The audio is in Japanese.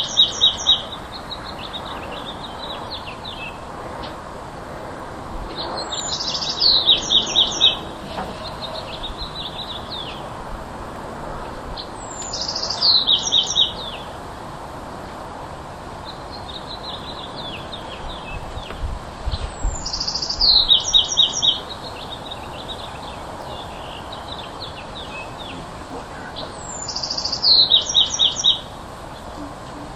you you